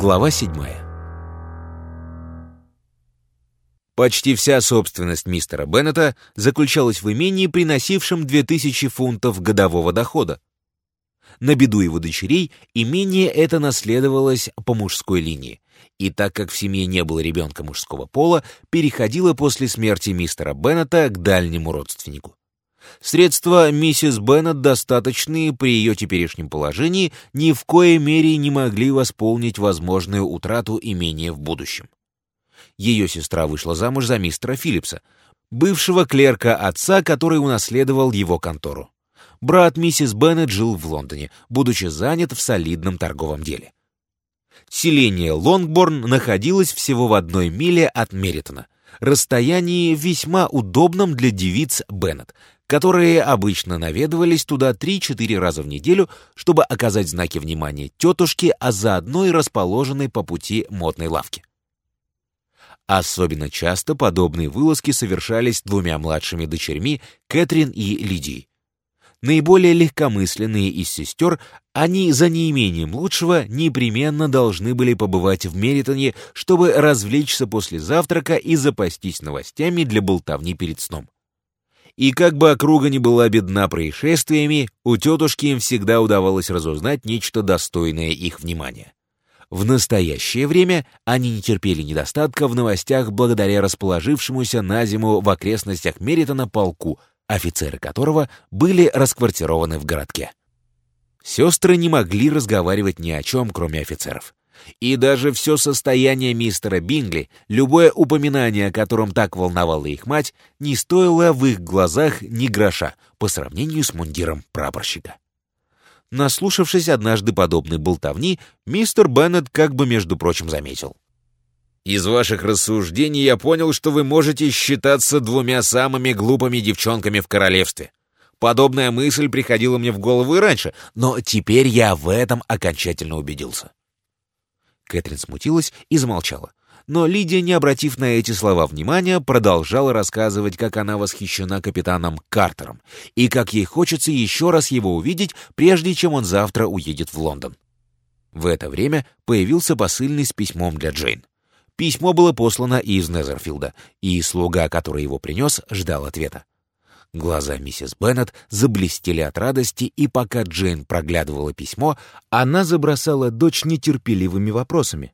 Глава 7 Почти вся собственность мистера Беннета заключалась в имении, приносившем 2000 фунтов годового дохода. На беду его дочерей имение это наследовалось по мужской линии, и так как в семье не было ребенка мужского пола, переходило после смерти мистера Беннета к дальнему родственнику. Средства миссис Беннет, достаточные при ее теперешнем положении, ни в коей мере не могли восполнить возможную утрату имения в будущем ее сестра вышла замуж за мистера Филлипса, бывшего клерка отца, который унаследовал его контору. Брат миссис Беннет жил в Лондоне, будучи занят в солидном торговом деле. Селение Лонгборн находилось всего в одной миле от Меритона, расстоянии весьма удобном для девиц Беннет, которые обычно наведывались туда 3-4 раза в неделю, чтобы оказать знаки внимания тетушке, а заодно и расположенной по пути модной лавке. Особенно часто подобные вылазки совершались двумя младшими дочерьми, Кэтрин и Лидией. Наиболее легкомысленные из сестер, они за неимением лучшего непременно должны были побывать в Меритоне, чтобы развлечься после завтрака и запастись новостями для болтовни перед сном. И как бы округа не была бедна происшествиями, у тетушки им всегда удавалось разузнать нечто достойное их внимания. В настоящее время они не терпели недостатка в новостях благодаря расположившемуся на зиму в окрестностях Меритона полку, офицеры которого были расквартированы в городке. Сестры не могли разговаривать ни о чем, кроме офицеров. И даже все состояние мистера Бингли, любое упоминание о котором так волновало их мать, не стоило в их глазах ни гроша по сравнению с мундиром прапорщика. Наслушавшись однажды подобной болтовни, мистер Беннет как бы, между прочим, заметил. «Из ваших рассуждений я понял, что вы можете считаться двумя самыми глупыми девчонками в королевстве. Подобная мысль приходила мне в голову и раньше, но теперь я в этом окончательно убедился». Кэтрин смутилась и замолчала. Но Лидия, не обратив на эти слова внимания, продолжала рассказывать, как она восхищена капитаном Картером и как ей хочется еще раз его увидеть, прежде чем он завтра уедет в Лондон. В это время появился посыльный с письмом для Джейн. Письмо было послано из Незерфилда, и слуга, который его принес, ждал ответа. Глаза миссис Беннет заблестели от радости, и пока Джейн проглядывала письмо, она забросала дочь нетерпеливыми вопросами.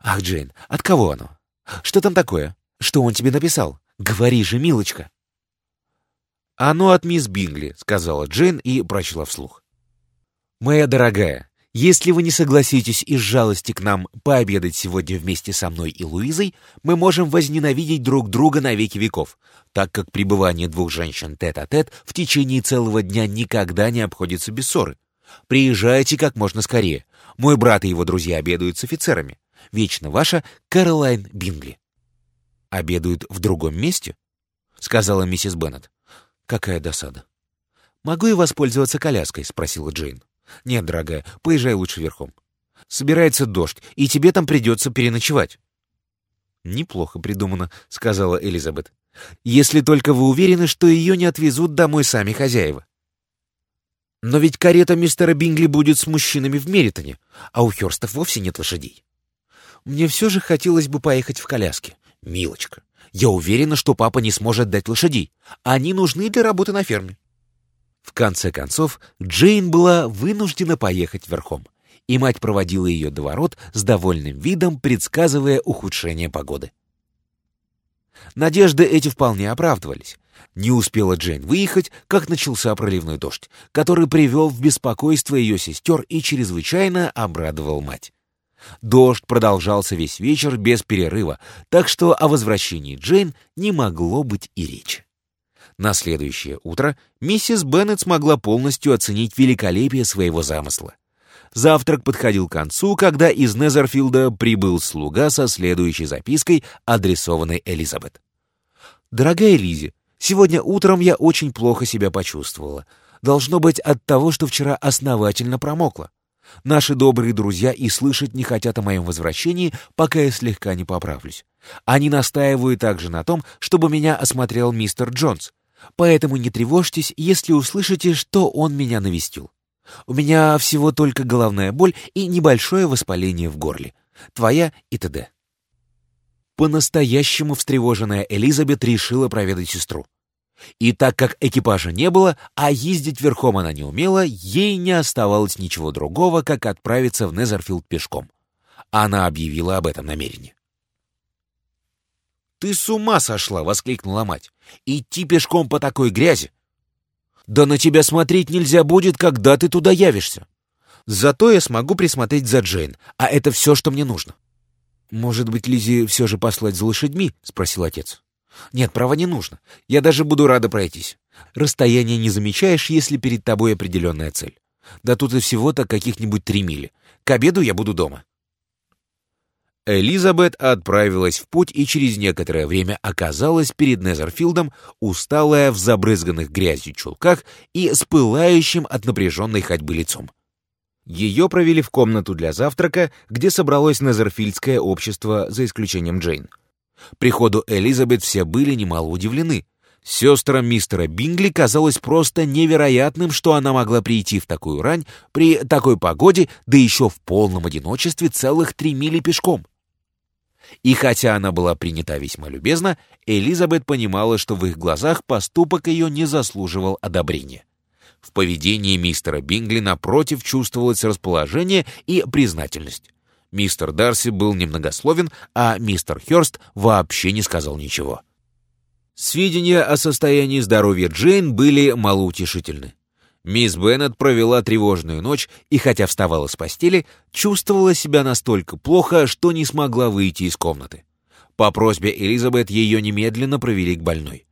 «Ах, Джейн, от кого оно? Что там такое? Что он тебе написал? Говори же, милочка!» «Оно от мисс Бингли», — сказала Джейн и прочла вслух. «Моя дорогая, если вы не согласитесь из жалости к нам пообедать сегодня вместе со мной и Луизой, мы можем возненавидеть друг друга на веки веков, так как пребывание двух женщин тет-а-тет -тет в течение целого дня никогда не обходится без ссоры. Приезжайте как можно скорее. Мой брат и его друзья обедают с офицерами. Вечно ваша Кэролайн Бингли. «Обедают в другом месте?» — сказала миссис Беннет. «Какая досада». «Могу я воспользоваться коляской?» — спросила Джейн. «Нет, дорогая, поезжай лучше верхом. Собирается дождь, и тебе там придется переночевать». «Неплохо придумано», — сказала Элизабет. «Если только вы уверены, что ее не отвезут домой сами хозяева». «Но ведь карета мистера Бингли будет с мужчинами в Меритоне, а у Хёрстов вовсе нет лошадей». Мне все же хотелось бы поехать в коляске. Милочка, я уверена, что папа не сможет дать лошадей. Они нужны для работы на ферме. В конце концов, Джейн была вынуждена поехать верхом, и мать проводила ее до ворот с довольным видом, предсказывая ухудшение погоды. Надежды эти вполне оправдывались. Не успела Джейн выехать, как начался проливной дождь, который привел в беспокойство ее сестер и чрезвычайно обрадовал мать. Дождь продолжался весь вечер без перерыва, так что о возвращении Джейн не могло быть и речи. На следующее утро миссис Беннет смогла полностью оценить великолепие своего замысла. Завтрак подходил к концу, когда из Незерфилда прибыл слуга со следующей запиской, адресованной Элизабет. «Дорогая Лизи, сегодня утром я очень плохо себя почувствовала. Должно быть от того, что вчера основательно промокла. Наши добрые друзья и слышать не хотят о моем возвращении, пока я слегка не поправлюсь. Они настаивают также на том, чтобы меня осмотрел мистер Джонс. Поэтому не тревожьтесь, если услышите, что он меня навестил. У меня всего только головная боль и небольшое воспаление в горле. Твоя и т.д. По-настоящему встревоженная Элизабет решила проведать сестру. И так как экипажа не было, а ездить верхом она не умела, ей не оставалось ничего другого, как отправиться в Незерфилд пешком. Она объявила об этом намерении. «Ты с ума сошла!» — воскликнула мать. «Идти пешком по такой грязи! Да на тебя смотреть нельзя будет, когда ты туда явишься. Зато я смогу присмотреть за Джейн, а это все, что мне нужно». «Может быть, Лизе все же послать за лошадьми?» — спросил отец. «Нет, права не нужно. Я даже буду рада пройтись. Расстояние не замечаешь, если перед тобой определенная цель. Да тут и всего-то каких-нибудь три мили. К обеду я буду дома». Элизабет отправилась в путь и через некоторое время оказалась перед Незерфилдом, усталая в забрызганных грязью чулках и с пылающим от напряженной ходьбы лицом. Ее провели в комнату для завтрака, где собралось Незерфильдское общество, за исключением Джейн. Приходу Элизабет все были немало удивлены. Сестрам мистера Бингли казалось просто невероятным, что она могла прийти в такую рань при такой погоде, да еще в полном одиночестве целых три мили пешком. И хотя она была принята весьма любезно, Элизабет понимала, что в их глазах поступок ее не заслуживал одобрения. В поведении мистера Бингли напротив чувствовалось расположение и признательность. Мистер Дарси был немногословен, а мистер Хёрст вообще не сказал ничего. Сведения о состоянии здоровья Джейн были малоутешительны. Мисс Беннет провела тревожную ночь и, хотя вставала с постели, чувствовала себя настолько плохо, что не смогла выйти из комнаты. По просьбе Элизабет ее немедленно провели к больной.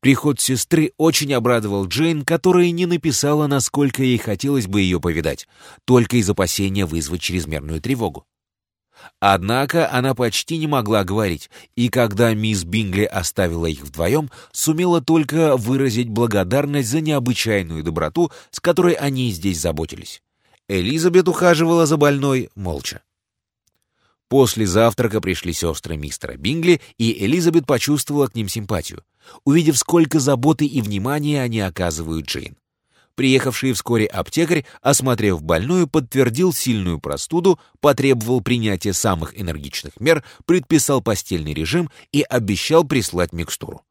Приход сестры очень обрадовал Джейн, которая не написала, насколько ей хотелось бы ее повидать, только из опасения вызвать чрезмерную тревогу. Однако она почти не могла говорить, и когда мисс Бингли оставила их вдвоем, сумела только выразить благодарность за необычайную доброту, с которой они здесь заботились. Элизабет ухаживала за больной молча. После завтрака пришли сестры мистера Бингли, и Элизабет почувствовала к ним симпатию, увидев, сколько заботы и внимания они оказывают Джейн. Приехавший вскоре аптекарь, осмотрев больную, подтвердил сильную простуду, потребовал принятия самых энергичных мер, предписал постельный режим и обещал прислать микстуру.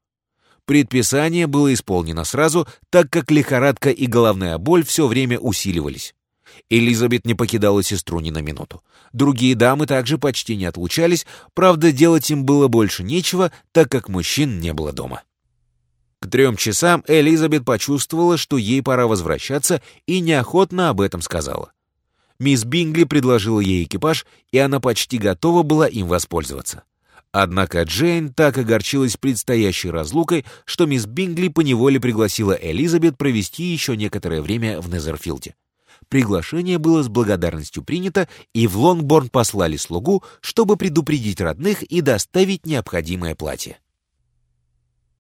Предписание было исполнено сразу, так как лихорадка и головная боль все время усиливались. Элизабет не покидала сестру ни на минуту. Другие дамы также почти не отлучались, правда, делать им было больше нечего, так как мужчин не было дома. К трем часам Элизабет почувствовала, что ей пора возвращаться, и неохотно об этом сказала. Мисс Бингли предложила ей экипаж, и она почти готова была им воспользоваться. Однако Джейн так огорчилась предстоящей разлукой, что мисс Бингли поневоле пригласила Элизабет провести еще некоторое время в Незерфилде. Приглашение было с благодарностью принято, и в Лонгборн послали слугу, чтобы предупредить родных и доставить необходимое платье.